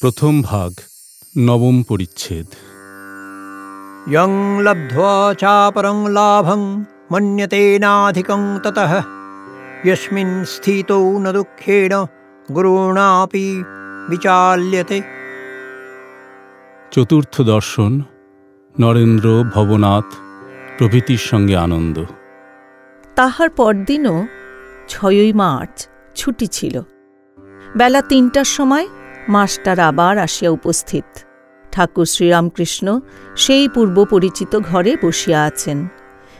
প্রথম ভাগ নবম পরিচ্ছেদ। ইয়ং লব্ধ্বা চাপরং লাভং মন্যতে নাধিকং ততঃ। ইয়স্মিন স্থিতৌ ন দুঃখেণ গুরুণাপি বিচাল্যতে। চতুর্থ দর্শন নরেন্দ্র ভবনাথ প্রভৃতির সঙ্গে আনন্দ। তাহার পরদিনও ছয়ই মার্চ ছুটি ছিল। বেলা তিনটার সময় মাস্টার আবার আসিয়া উপস্থিত। ঠাকুর শ্রীরামকৃষ্ণ সেই পূর্ব পরিচিত ঘরে বসিয়া আছেন।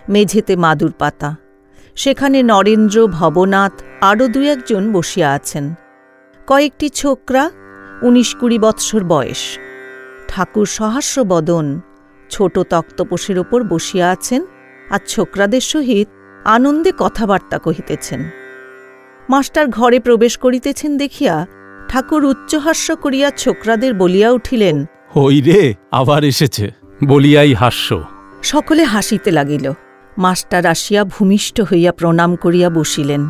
মেঝেতে মাদুর পাতা। সেখানে নরেন্দ্র, ভবনাথ আরও দু একজন বসিয়া আছেন। কয়েকটি ছোকরা, উনিশ কুড়ি বৎসর বয়স। ঠাকুর সহাস্য বদন, ছোট তক্তপোষের ওপর বসিয়া আছেন আর ছোকরাদের সহিত আনন্দে কথাবার্তা কহিতেছেন। মাস্টার ঘরে প্রবেশ করিতেছেন দেখিয়া ঠাকুর উচ্চহাস্য করিয়া ছোকরাদের বলিয়া উঠিলেন ওই রে আবার এসেছে বলিয়াই হাস্য। সকলে হাসিতে লাগিল। মাস্টার আসিয়া ভূমিষ্ঠ হইয়া প্রণাম করিয়া বসিলেন।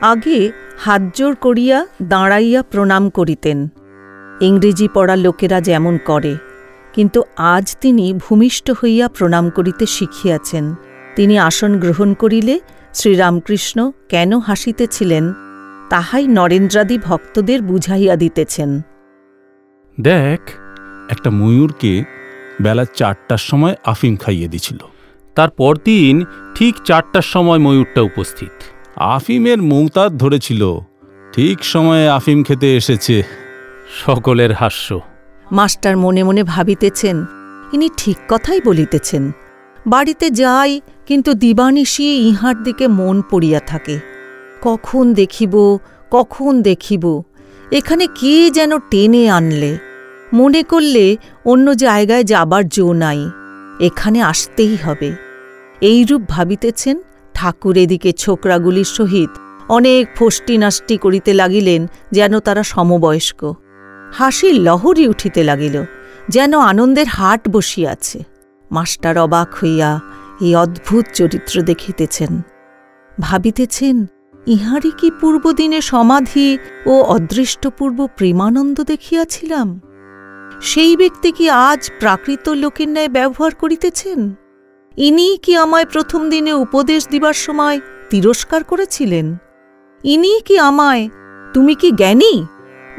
আগে হাতজোর করিয়া দাঁড়াইয়া প্রণাম করিতেন। ইংরেজি পড়া লোকেরা যেমন করে কিন্তু আজ তিনি ভূমিষ্ঠ হইয়া প্রণাম করিতে শিখিয়াছেন। তিনি আসন গ্রহণ করিলে শ্রীরামকৃষ্ণ কেন হাসিতেছিলেন? তাহাই নরেন্দ্রাদি ভক্তদের বুঝাইয়া দিতেছেন। দেখ একটা ময়ূরকে বেলা চারটার সময় আফিম খাইয়ে দিছিল। তার পরদিন ঠিক চারটার সময় ময়ূরটা উপস্থিত। আফিমের মৌতার ধরেছিল ঠিক সময়ে আফিম খেতে এসেছে। সকলের হাস্য। মাস্টার মনে মনে ভাবিতেছেন ইনি ঠিক কথাই বলিতেছেন। বাড়িতে যাই কিন্তু দিবানিশি ইহার দিকে মন পড়িয়া থাকে। কখন দেখিব কখন দেখিব, এখানে কে যেন টেনে আনলে? মনে করলে অন্য জায়গায় যাবার জো নাই, এখানে আসতেই হবে। এইরূপ ভাবিতেছেন ঠাকুর এদিকে ছোকরাগুলির সহিত। অনেক ফষ্টি নাষ্টি করিতে লাগিলেন যেন তারা সমবয়স্ক। হাসির লহরী উঠিতে লাগিল, যেন আনন্দের হাট বসিয়াছে। মাস্টার অবাক হইয়া এই অদ্ভুত চরিত্র দেখিতেছেন। ভাবিতেছেন ইহারই কি পূর্বদিনে সমাধি ও অদৃষ্টপূর্ব প্রেমানন্দ দেখিয়াছিলাম? সেই ব্যক্তি কি আজ প্রাকৃত লোকের ন্যায় ব্যবহার করিতেছেন? ইনিই কি আমায় প্রথম দিনে উপদেশ দিবার সময় তিরস্কার করেছিলেন? ইনি কি আমায়, তুমি কি জ্ঞানী?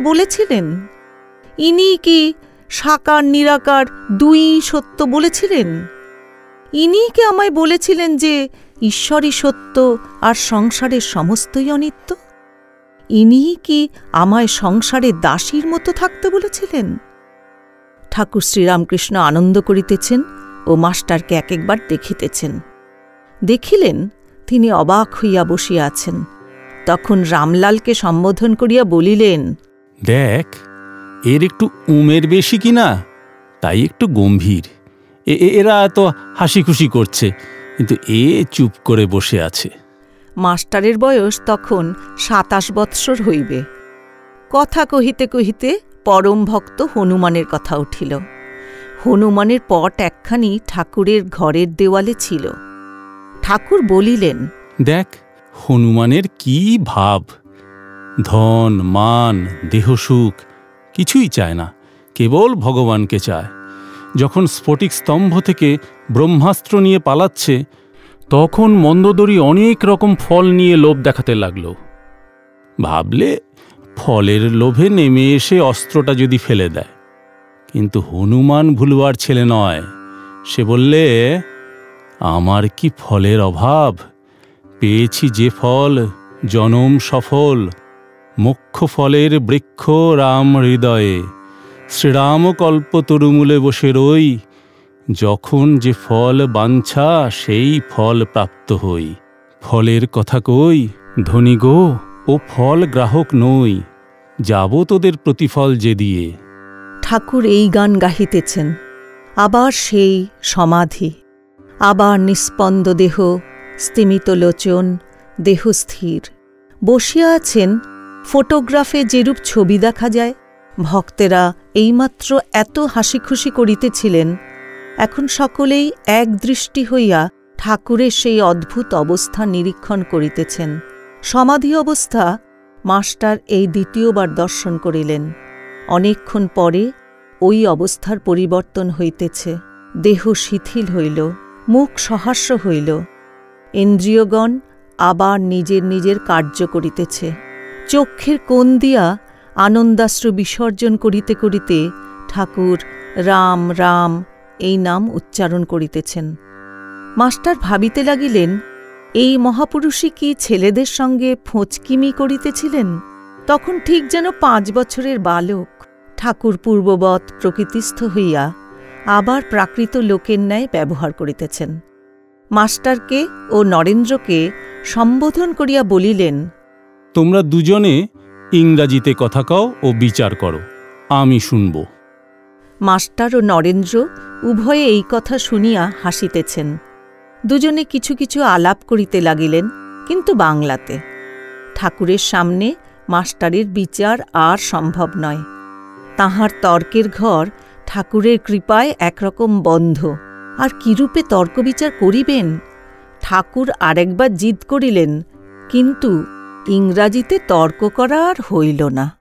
বলেছিলেন। ইনি কি সাকার নিরাকার দুই সত্য বলেছিলেন? ইনি কি আমায় বলেছিলেন যে ঈশ্বরই সত্য আর সংসারের সমস্তই অনিত্য? ইনিই কি আমায় সংসারে দাসীর মতো থাকতে বলেছিলেন? ঠাকুর শ্রীরামকৃষ্ণ আনন্দ করিতেছেন ও মাস্টারকে এক একবার দেখিতেছেন। দেখিলেন তিনি অবাক হইয়া বসিয়া আছেন। তখন রামলালকে সম্বোধন করিয়া বলিলেন, দেখ, এর একটু উমের বেশি কিনা? তাই একটু গম্ভীর। এরা এত হাসি খুশি করছে। কিন্তু এ চুপ করে বসে আছে। মাস্টারের বয়স তখন সাতাশ বৎসর হইবে। কথা কহিতে কহিতে পরম ভক্ত হনুমানের কথা উঠিল। হনুমানের পট একখানি ঠাকুরের ঘরের দেওয়ালে ছিল। ঠাকুর বলিলেন দেখ হনুমানের কি ভাব। ধন মান দেহসুখ কিছুই চায় না কেবল ভগবানকে চায়। যখন স্ফটিক স্তম্ভ থেকে ব্রহ্মাস্ত্র নিয়ে পালাচ্ছে, তখন মন্দোদরী অনেক রকম ফল নিয়ে লোভ দেখাতে লাগল। ভাবলে ফলের লোভে নেমে এসে অস্ত্রটা যদি ফেলে দেয়। কিন্তু হনুমান ভুলবার ছেলে নয়। সে বললে, আমার কি ফলের অভাব? পেয়েছি যে ফল, জনম সফল। মুখ্য ফলের বৃক্ষ রাম হৃদয়ে। শ্রীরাম কল্প তরুমূলে বসে রই, যখন যে ফল বাঞ্ছা সেই ফল প্রাপ্ত হই। ফলের কথা কই, ধনী গো, ও ফল গ্রাহক নই, যাব তোদের প্রতিফল যে দিয়ে। ঠাকুর এই গান গাহিতেছেন, আবার সেই সমাধি। আবার নিস্পন্দ দেহ, স্তিমিত লোচন, দেহ স্থির। বসিয়া আছেন, ফটোগ্রাফে যেরূপ ছবি দেখা যায় ভক্তেরা এইমাত্র এত হাসি খুশি করিতেছিলেন, এখন সকলেই এক দৃষ্টি হইয়া ঠাকুরের সেই অদ্ভুত অবস্থা নিরীক্ষণ করিতেছেন। সমাধি অবস্থা মাস্টার এই দ্বিতীয়বার দর্শন করিলেন। অনেকক্ষণ পরে ওই অবস্থার পরিবর্তন হইতেছে, দেহ শিথিল হইল, মুখ সহাস্য হইল। ইন্দ্রিয়গণ আবার নিজের নিজের কার্য করিতেছে। চক্ষের কোণ দিয়া আনন্দাশ্রু বিসর্জন করিতে করিতে ঠাকুর রাম রাম এই নাম উচ্চারণ করিতেছেন। মাস্টার ভাবিতে লাগিলেন, এই মহাপুরুষই কি ছেলেদের সঙ্গে ফোঁচকিমি করিতেছিলেন? তখন ঠিক যেন পাঁচ বছরের বালক। ঠাকুর পূর্ববৎ প্রকৃতিস্থ হইয়া আবার প্রাকৃত লোকের ন্যায় ব্যবহার করিতেছেন। মাস্টারকে ও নরেন্দ্রকে সম্বোধন করিয়া বলিলেন, তোমরা দুজনে ইংরাজিতে কথা কও ও বিচার করো। আমি শুনব। মাস্টার ও নরেন্দ্র উভয়ে এই কথা শুনিয়া হাসিতেছেন। দুজনে কিছু কিছু আলাপ করিতে লাগিলেন, কিন্তু বাংলাতে। ঠাকুরের সামনে মাস্টারের বিচার আর সম্ভব নয়। তাহার তর্কের ঘর ঠাকুরের কৃপায় একরকম বন্ধ। আর কিরূপে তর্ক বিচার করিবেন? ঠাকুর আরেকবার জিদ করিলেন, কিন্তু ইংরাজিতে তর্ক করা আর হইল না।